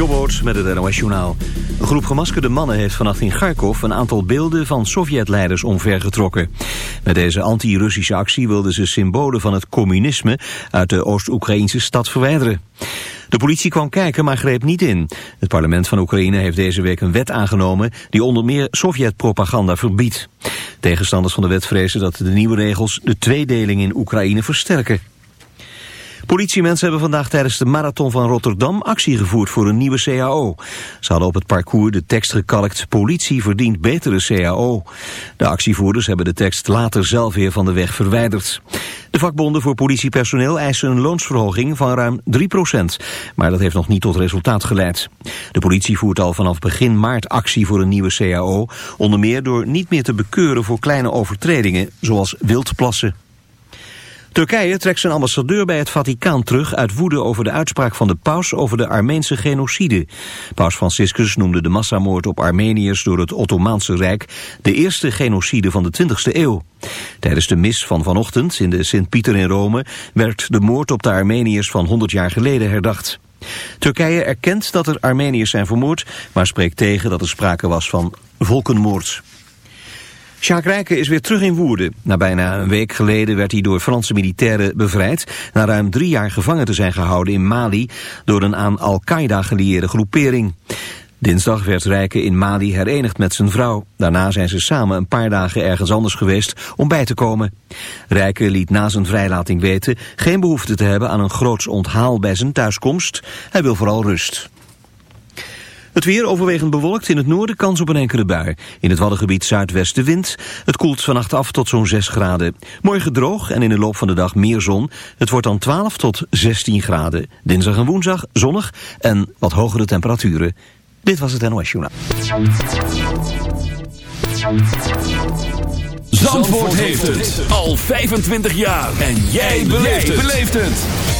Jobboot met het NOS Journaal. Een groep gemaskerde mannen heeft vannacht in Kharkov een aantal beelden van Sovjetleiders omvergetrokken. Met deze anti-Russische actie wilden ze symbolen van het communisme uit de Oost-Oekraïnse stad verwijderen. De politie kwam kijken, maar greep niet in. Het parlement van Oekraïne heeft deze week een wet aangenomen die onder meer Sovjet-propaganda verbiedt. Tegenstanders van de wet vrezen dat de nieuwe regels de tweedeling in Oekraïne versterken. Politiemensen hebben vandaag tijdens de marathon van Rotterdam actie gevoerd voor een nieuwe CAO. Ze hadden op het parcours de tekst gekalkt politie verdient betere CAO. De actievoerders hebben de tekst later zelf weer van de weg verwijderd. De vakbonden voor politiepersoneel eisen een loonsverhoging van ruim 3% Maar dat heeft nog niet tot resultaat geleid. De politie voert al vanaf begin maart actie voor een nieuwe CAO. Onder meer door niet meer te bekeuren voor kleine overtredingen, zoals wildplassen. Turkije trekt zijn ambassadeur bij het Vaticaan terug uit woede over de uitspraak van de paus over de Armeense genocide. Paus Franciscus noemde de massamoord op Armeniërs door het Ottomaanse Rijk de eerste genocide van de 20e eeuw. Tijdens de mis van vanochtend in de Sint-Pieter in Rome werd de moord op de Armeniërs van 100 jaar geleden herdacht. Turkije erkent dat er Armeniërs zijn vermoord, maar spreekt tegen dat er sprake was van volkenmoord. Sjaak Rijken is weer terug in Woerden. Na bijna een week geleden werd hij door Franse militairen bevrijd... na ruim drie jaar gevangen te zijn gehouden in Mali... door een aan Al-Qaeda gelieerde groepering. Dinsdag werd Rijken in Mali herenigd met zijn vrouw. Daarna zijn ze samen een paar dagen ergens anders geweest om bij te komen. Rijken liet na zijn vrijlating weten geen behoefte te hebben aan een groots onthaal bij zijn thuiskomst. Hij wil vooral rust. Het weer overwegend bewolkt. In het noorden kans op een enkele bui. In het Waddengebied zuidwestenwind. Het koelt vannacht af tot zo'n 6 graden. Morgen droog en in de loop van de dag meer zon. Het wordt dan 12 tot 16 graden. Dinsdag en woensdag zonnig en wat hogere temperaturen. Dit was het NOS Journaal. Zandvoort heeft het al 25 jaar. En jij beleeft het.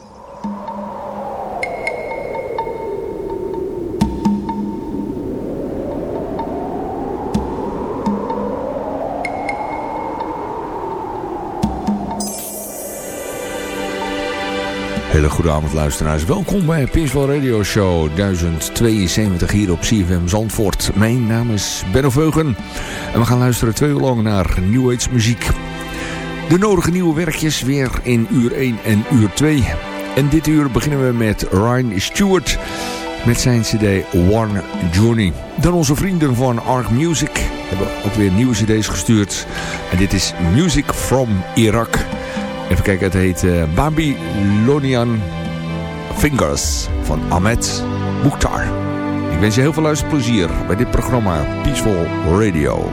Hele goede avond luisteraars. Welkom bij Pinswell Radio Show 1072 hier op CFM Zandvoort. Mijn naam is Benno Veugen en we gaan luisteren twee uur lang naar New Age muziek. De nodige nieuwe werkjes weer in uur 1 en uur 2. En dit uur beginnen we met Ryan Stewart met zijn cd One Journey. Dan onze vrienden van Arc Music hebben ook weer nieuwe cd's gestuurd. En dit is Music from Iraq. Even kijken, het heet uh, Babylonian Fingers van Ahmed Mukhtar. Ik wens je heel veel luisterplezier bij dit programma Peaceful Radio.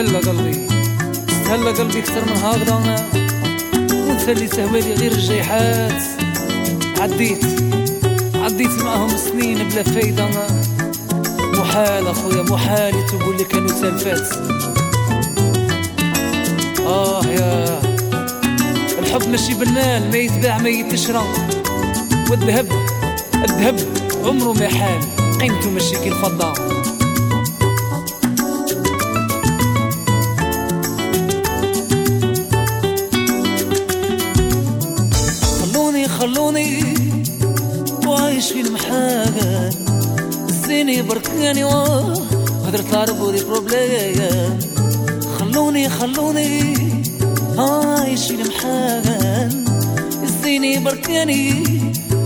استهلا قلبي. استهلا قلبي أكثر من هكذا وانت اللي تهوالي غير الجيحات. عديت. عديت معهم سنين بلا فايدة محال أخويا محال تقول لي كانوا تلفات. آه يا. الحب ماشي بالمال ما يتباع ما يتشرى. والذهب الذهب عمره ما حال. قيمته ماشي كي الفضة. الزيني بركاني وهدرت العرب دي بروبليم خلوني خلوني عايش المحاجة الزيني بركاني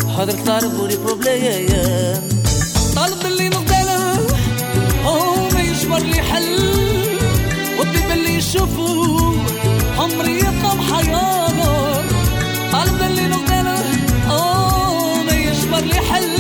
هدرت العرب دي بروبليم طالب اللي نقدله هو ما يجبر لي حل. والطيب اللي يشوفه عمري يطلب حياة طالب اللي نقدله آه ما يجبر لي حل.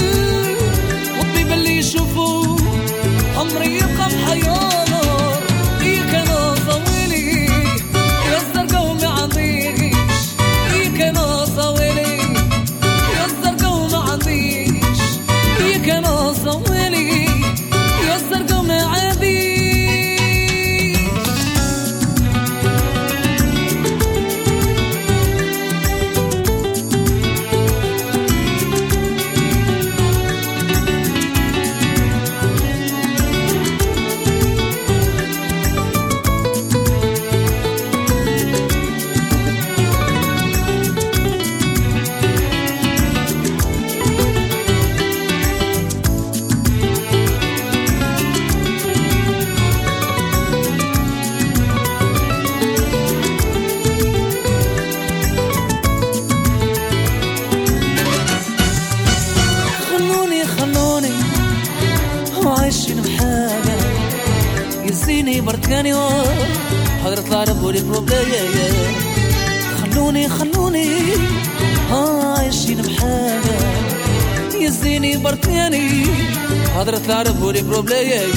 العرب ولي بروبليم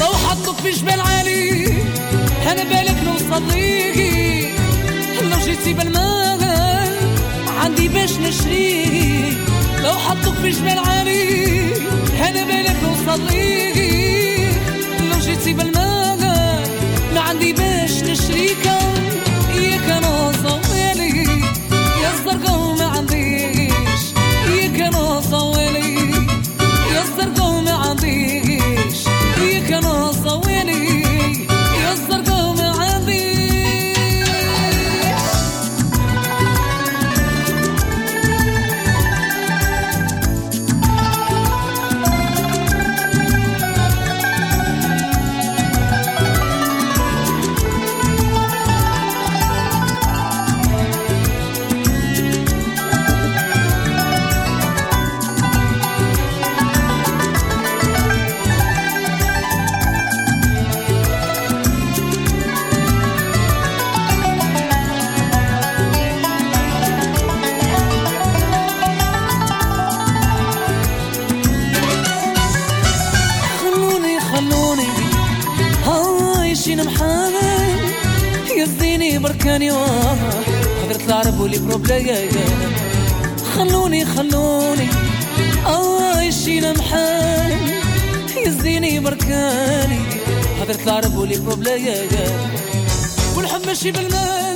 لو حطوك في جبال عالي أنا بالك نوصل ليكي لو جيتي بالمال عندي باش نشريك لو حطوك في جبال عالي أنا بالك نوصل ليك لو جيتي بالمال ما عندي باش نشريك. اياك أنا صوالي يا الزرقا يزيني بركاني حضرة العرب ولي بروبليم خلوني خلوني عايشين محامل يزيني بركاني. حضرة العرب ولي بروبليم والحب ماشي بالمال